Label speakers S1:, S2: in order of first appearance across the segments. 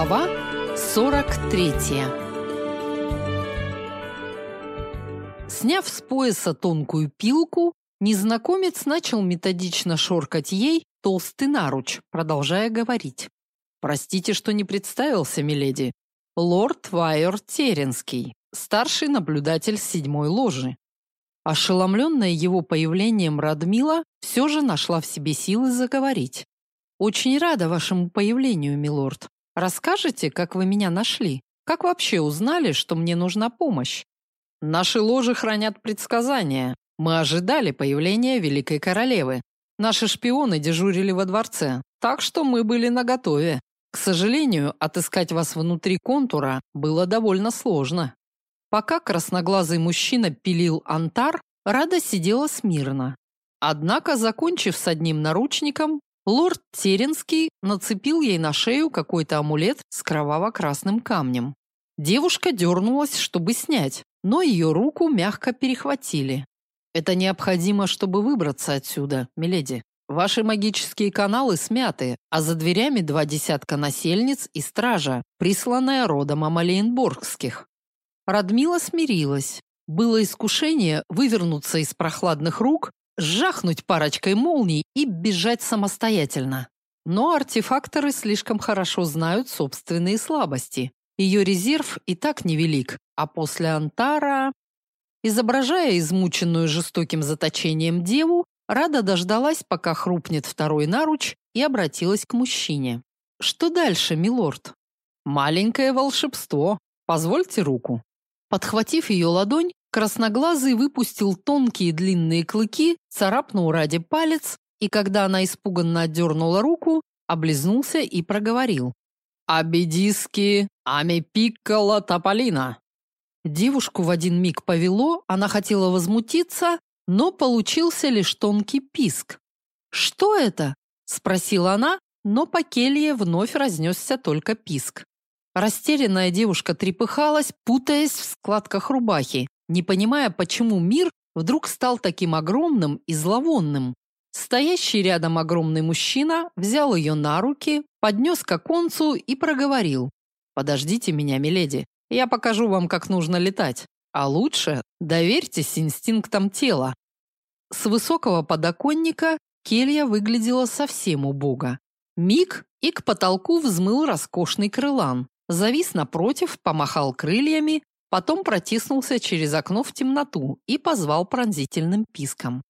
S1: Глава 43. Сняв с пояса тонкую пилку, незнакомец начал методично шоркать ей толстый наруч, продолжая говорить. Простите, что не представился, миледи. Лорд Вайер Теренский, старший наблюдатель седьмой ложи. Ошеломленная его появлением Радмила все же нашла в себе силы заговорить. Очень рада вашему появлению, милорд. Расскажете, как вы меня нашли? Как вообще узнали, что мне нужна помощь? Наши ложи хранят предсказания. Мы ожидали появления великой королевы. Наши шпионы дежурили во дворце, так что мы были наготове. К сожалению, отыскать вас внутри контура было довольно сложно. Пока красноглазый мужчина пилил антар, Рада сидела смирно. Однако, закончив с одним наручником, лорд Теренский нацепил ей на шею какой-то амулет с кроваво-красным камнем. Девушка дернулась, чтобы снять, но ее руку мягко перехватили. Это необходимо, чтобы выбраться отсюда, миледи. Ваши магические каналы смяты, а за дверями два десятка насельниц и стража, присланная родом Амалиенборгских. Радмила смирилась. Было искушение вывернуться из прохладных рук, сжахнуть парочкой молний и бежать самостоятельно. Но артефакторы слишком хорошо знают собственные слабости. Ее резерв и так невелик, а после Антара, изображая измученную жестоким заточением деву, Рада дождалась, пока хрупнет второй наруч, и обратилась к мужчине. Что дальше, милорд? Маленькое волшебство. Позвольте руку. Подхватив ее ладонь, красноглазый выпустил тонкие длинные клыки, царапнул ради палец, и когда она испуганно отдернула руку, облизнулся и проговорил. «Абедиски ами пиккола тополина». Девушку в один миг повело, она хотела возмутиться, но получился лишь тонкий писк. «Что это?» – спросила она, но по келье вновь разнесся только писк. Растерянная девушка трепыхалась, путаясь в складках рубахи, не понимая, почему мир вдруг стал таким огромным и зловонным. Стоящий рядом огромный мужчина взял ее на руки, поднес к оконцу и проговорил: "Подождите меня, миледи. Я покажу вам, как нужно летать. А лучше доверьтесь инстинктам тела". С высокого подоконника келья выглядела совсем убого. Миг, и к потолку взмыл роскошный крылан завис напротив, помахал крыльями, потом протиснулся через окно в темноту и позвал пронзительным писком.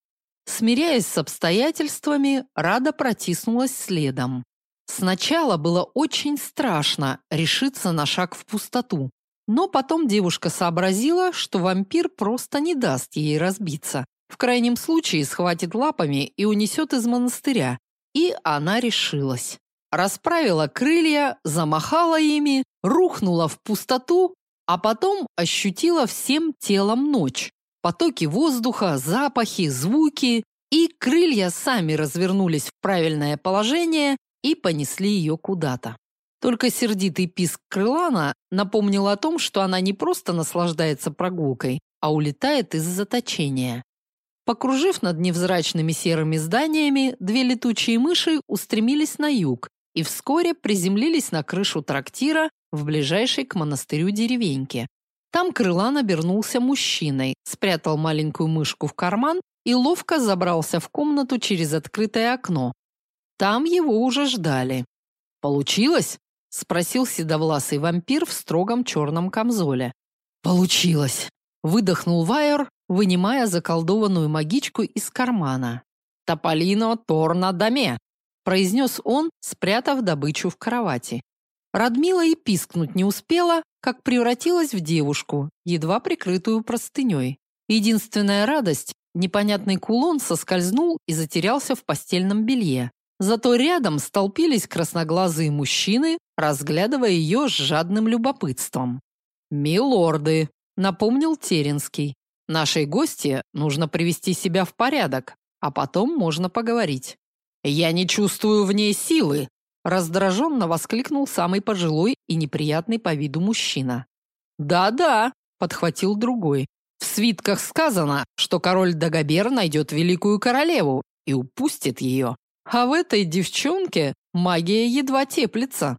S1: Смиряясь с обстоятельствами, Рада протиснулась следом. Сначала было очень страшно решиться на шаг в пустоту, но потом девушка сообразила, что вампир просто не даст ей разбиться. В крайнем случае схватит лапами и унесет из монастыря. И она решилась расправила крылья, замахала ими, рухнула в пустоту, а потом ощутила всем телом ночь. Потоки воздуха, запахи, звуки, и крылья сами развернулись в правильное положение и понесли ее куда-то. Только сердитый писк крылана напомнил о том, что она не просто наслаждается прогулкой, а улетает из заточения. Покружив над невзрачными серыми зданиями, две летучие мыши устремились на юг, и вскоре приземлились на крышу трактира в ближайшей к монастырю деревеньке. Там Крылан обернулся мужчиной, спрятал маленькую мышку в карман и ловко забрался в комнату через открытое окно. Там его уже ждали. «Получилось?» – спросил седовласый вампир в строгом черном камзоле. «Получилось!» – выдохнул Вайер, вынимая заколдованную магичку из кармана. «Тополино торна даме!» произнес он, спрятав добычу в кровати. Радмила и пискнуть не успела, как превратилась в девушку, едва прикрытую простыней. Единственная радость непонятный кулон соскользнул и затерялся в постельном белье. Зато рядом столпились красноглазые мужчины, разглядывая ее с жадным любопытством. "Милорды", напомнил Теренский. "Нашей гости нужно привести себя в порядок, а потом можно поговорить". Я не чувствую в ней силы, раздраженно воскликнул самый пожилой и неприятный по виду мужчина. Да-да, подхватил другой. В свитках сказано, что король Дагобер найдет великую королеву и упустит ее. А в этой девчонке магия едва теплится.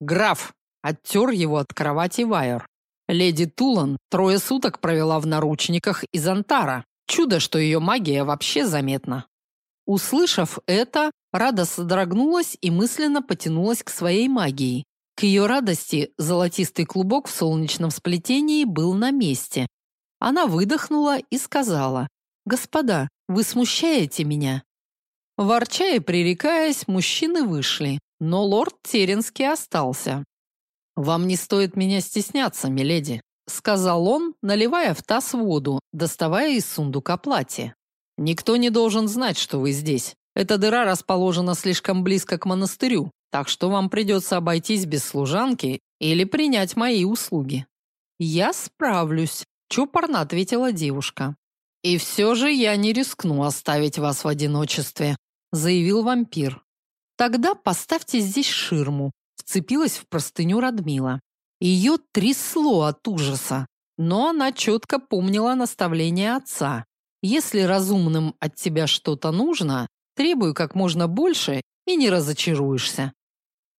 S1: Граф, оттер его от кровати Вайер. Леди Тулан трое суток провела в наручниках из Антара. Чудо, что ее магия вообще заметна. Услышав это, Рада содрогнулась и мысленно потянулась к своей магии. К ее радости золотистый клубок в солнечном сплетении был на месте. Она выдохнула и сказала: "Господа, вы смущаете меня". Ворча и пререкаясь, мужчины вышли, но лорд Теренский остался. Вам не стоит меня стесняться, миледи, сказал он, наливая в таз воду, доставая из сундука платье. Никто не должен знать, что вы здесь. Эта дыра расположена слишком близко к монастырю, так что вам придется обойтись без служанки или принять мои услуги. Я справлюсь, чопорно ответила девушка. И все же я не рискну оставить вас в одиночестве, заявил вампир. Тогда поставьте здесь ширму, вцепилась в простыню Радмила. Ее трясло от ужаса, но она четко помнила наставление отца. Если разумным от тебя что-то нужно, требуй как можно больше и не разочаруешься.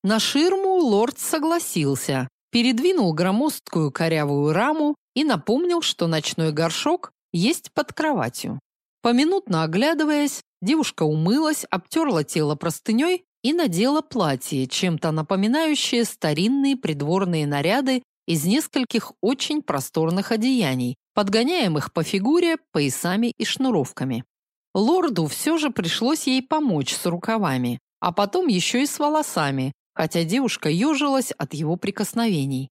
S1: На ширму лорд согласился, передвинул громоздкую корявую раму и напомнил, что ночной горшок есть под кроватью. Поминутно оглядываясь, девушка умылась, обтерла тело простыней и надела платье, чем-то напоминающее старинные придворные наряды из нескольких очень просторных одеяний, подгоняемых по фигуре поясами и шнуровками. Лорду все же пришлось ей помочь с рукавами, а потом еще и с волосами, хотя девушка ежилась от его прикосновений.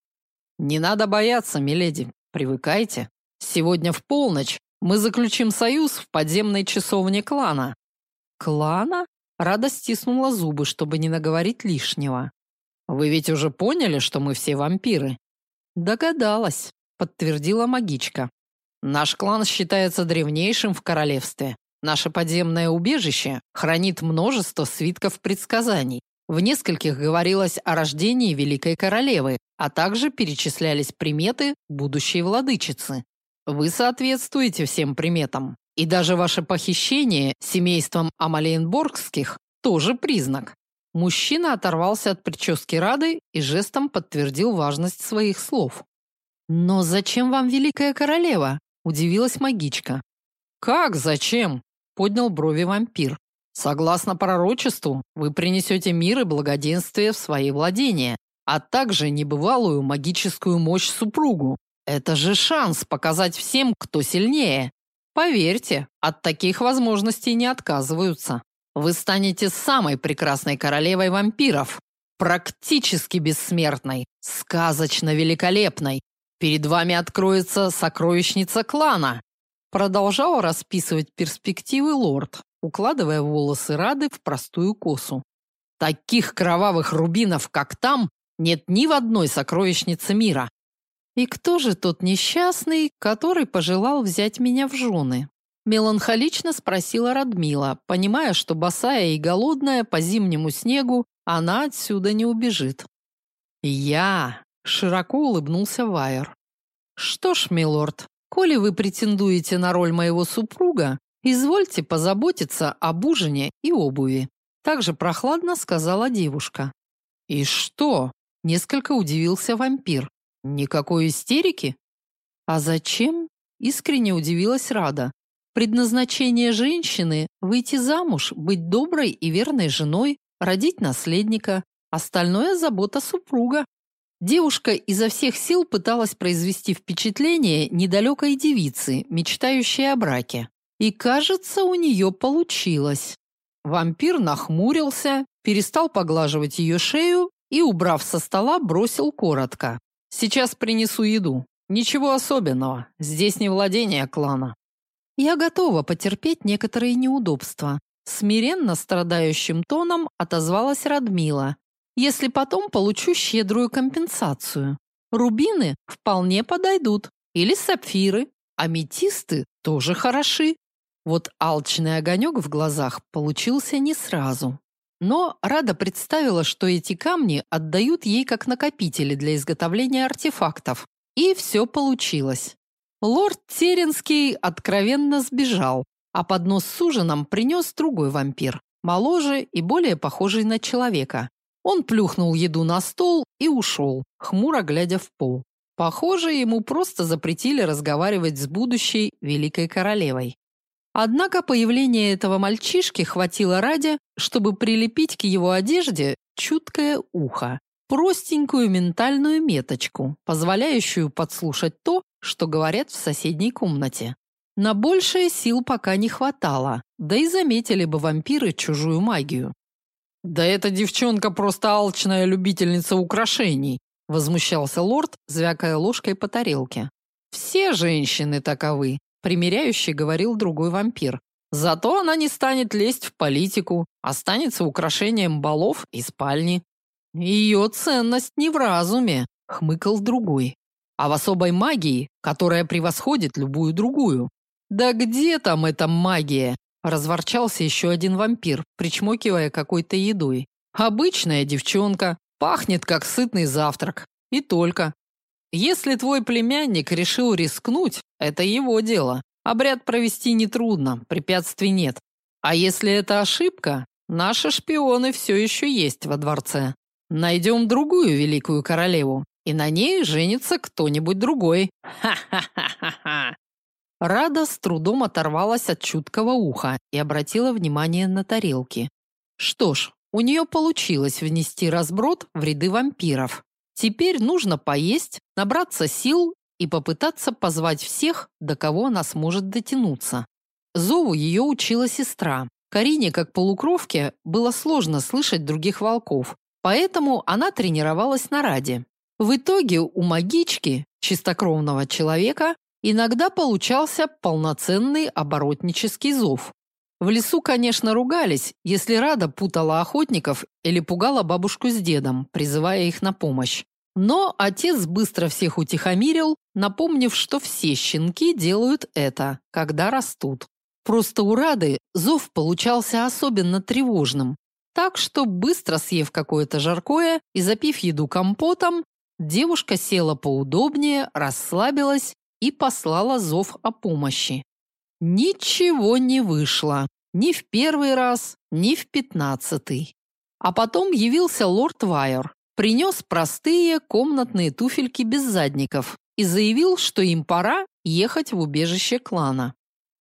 S1: Не надо бояться, миледи, привыкайте. Сегодня в полночь мы заключим союз в подземной часовне клана. Клана? Рада стиснула зубы, чтобы не наговорить лишнего. Вы ведь уже поняли, что мы все вампиры? Догадалась, подтвердила магичка. Наш клан считается древнейшим в королевстве. Наше подземное убежище хранит множество свитков предсказаний. В нескольких говорилось о рождении великой королевы, а также перечислялись приметы будущей владычицы. Вы соответствуете всем приметам. И даже ваше похищение семейством Амалейнборгских тоже признак. Мужчина оторвался от прически Рады и жестом подтвердил важность своих слов. Но зачем вам великая королева? удивилась магичка. Как зачем? поднял брови вампир. Согласно пророчеству, вы принесете мир и благоденствие в свои владения, а также небывалую магическую мощь супругу. Это же шанс показать всем, кто сильнее. Поверьте, от таких возможностей не отказываются. Вы станете самой прекрасной королевой вампиров, практически бессмертной, сказочно великолепной. Перед вами откроется сокровищница клана. Продолжал расписывать перспективы лорд, укладывая волосы Рады в простую косу. Таких кровавых рубинов, как там, нет ни в одной сокровищнице мира. И кто же тот несчастный, который пожелал взять меня в жены? Меланхолично спросила Радмила, понимая, что босая и голодная по зимнему снегу, она отсюда не убежит. Я широко улыбнулся Вайер. Что ж, милорд, коли вы претендуете на роль моего супруга, извольте позаботиться об ужине и обуви, также прохладно сказала девушка. И что? несколько удивился вампир. Никакой истерики? А зачем? Искренне удивилась Рада. Предназначение женщины выйти замуж, быть доброй и верной женой, родить наследника, остальное забота супруга. Девушка изо всех сил пыталась произвести впечатление недалекой девицы, мечтающей о браке. И, кажется, у нее получилось. Вампир нахмурился, перестал поглаживать ее шею и, убрав со стола, бросил коротко: Сейчас принесу еду. Ничего особенного. Здесь не владение клана. Я готова потерпеть некоторые неудобства. Смиренно страдающим тоном отозвалась Радмила. Если потом получу щедрую компенсацию. Рубины вполне подойдут. Или сапфиры. Аметисты тоже хороши. Вот алчный огонек в глазах получился не сразу. Но Рада представила, что эти камни отдают ей как накопители для изготовления артефактов. И все получилось. Лорд Теренский откровенно сбежал, а поднос с ужином принес другой вампир, моложе и более похожий на человека. Он плюхнул еду на стол и ушел, хмуро глядя в пол. Похоже, ему просто запретили разговаривать с будущей великой королевой. Однако появление этого мальчишки хватило ради, чтобы прилепить к его одежде чуткое ухо, простенькую ментальную меточку, позволяющую подслушать то, что говорят в соседней комнате. На большее сил пока не хватало, да и заметили бы вампиры чужую магию. Да эта девчонка просто алчная любительница украшений, возмущался лорд, звякая ложкой по тарелке. Все женщины таковы, примиряюще говорил другой вампир. Зато она не станет лезть в политику, останется украшением балов и спальни. Ее ценность не в разуме, хмыкал другой, а в особой магии, которая превосходит любую другую. Да где там эта магия? разворчался еще один вампир, причмокивая какой-то едой. Обычная девчонка, пахнет как сытный завтрак. И только. Если твой племянник решил рискнуть, это его дело. Обряд провести нетрудно, препятствий нет. А если это ошибка, наши шпионы все еще есть во дворце. Найдем другую великую королеву, и на ней женится кто-нибудь другой. Ха-ха-ха-ха. Рада с трудом оторвалась от чуткого уха и обратила внимание на тарелки. Что ж, у нее получилось внести разброд в ряды вампиров. Теперь нужно поесть, набраться сил и попытаться позвать всех, до кого она сможет дотянуться. Зову ее учила сестра. Карине, как полукровке, было сложно слышать других волков, поэтому она тренировалась на раде. В итоге у магички, чистокровного человека, Иногда получался полноценный оборотнический зов. В лесу, конечно, ругались, если Рада путала охотников или пугала бабушку с дедом, призывая их на помощь. Но отец быстро всех утихомирил, напомнив, что все щенки делают это, когда растут. Просто у Рады зов получался особенно тревожным. Так что, быстро съев какое-то жаркое и запив еду компотом, девушка села поудобнее, расслабилась и послала зов о помощи. Ничего не вышло. Ни в первый раз, ни в пятнадцатый. А потом явился лорд Вайер, принес простые комнатные туфельки без задников и заявил, что им пора ехать в убежище клана.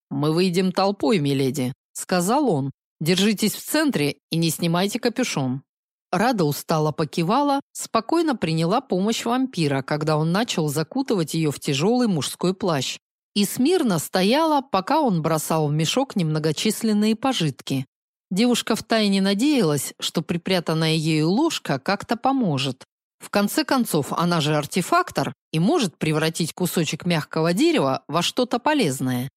S1: «Мы выйдем толпой, миледи», — сказал он. «Держитесь в центре и не снимайте капюшон». Рада устало покивала, спокойно приняла помощь вампира, когда он начал закутывать ее в тяжелый мужской плащ. И смирно стояла, пока он бросал в мешок немногочисленные пожитки. Девушка втайне надеялась, что припрятанная ею ложка как-то поможет. В конце концов, она же артефактор и может превратить кусочек мягкого дерева во что-то полезное.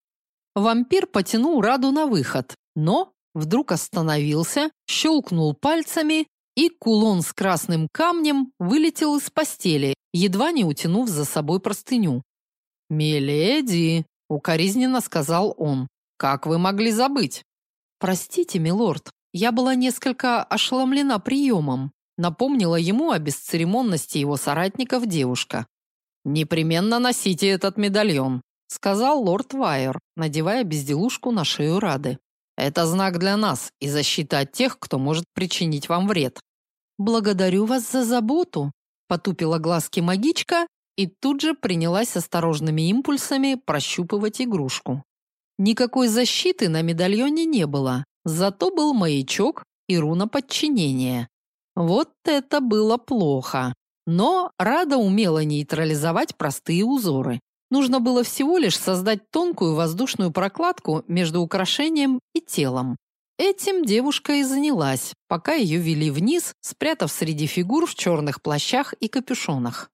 S1: Вампир потянул Раду на выход, но вдруг остановился, щелкнул пальцами, и кулон с красным камнем вылетел из постели, едва не утянув за собой простыню. «Миледи!» — укоризненно сказал он. «Как вы могли забыть?» «Простите, милорд, я была несколько ошеломлена приемом», напомнила ему о бесцеремонности его соратников девушка. «Непременно носите этот медальон», — сказал лорд Вайер, надевая безделушку на шею Рады. Это знак для нас и защита от тех, кто может причинить вам вред. Благодарю вас за заботу, потупила глазки магичка и тут же принялась осторожными импульсами прощупывать игрушку. Никакой защиты на медальоне не было, зато был маячок и руна подчинения. Вот это было плохо. Но Рада умела нейтрализовать простые узоры. Нужно было всего лишь создать тонкую воздушную прокладку между украшением и телом. Этим девушка и занялась, пока ее вели вниз, спрятав среди фигур в черных плащах и капюшонах.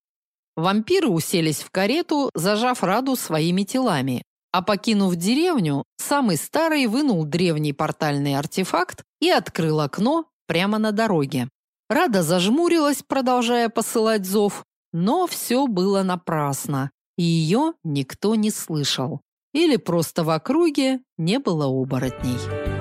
S1: Вампиры уселись в карету, зажав Раду своими телами, а покинув деревню, самый старый вынул древний портальный артефакт и открыл окно прямо на дороге. Рада зажмурилась, продолжая посылать зов, но все было напрасно и ее никто не слышал. Или просто в округе не было оборотней.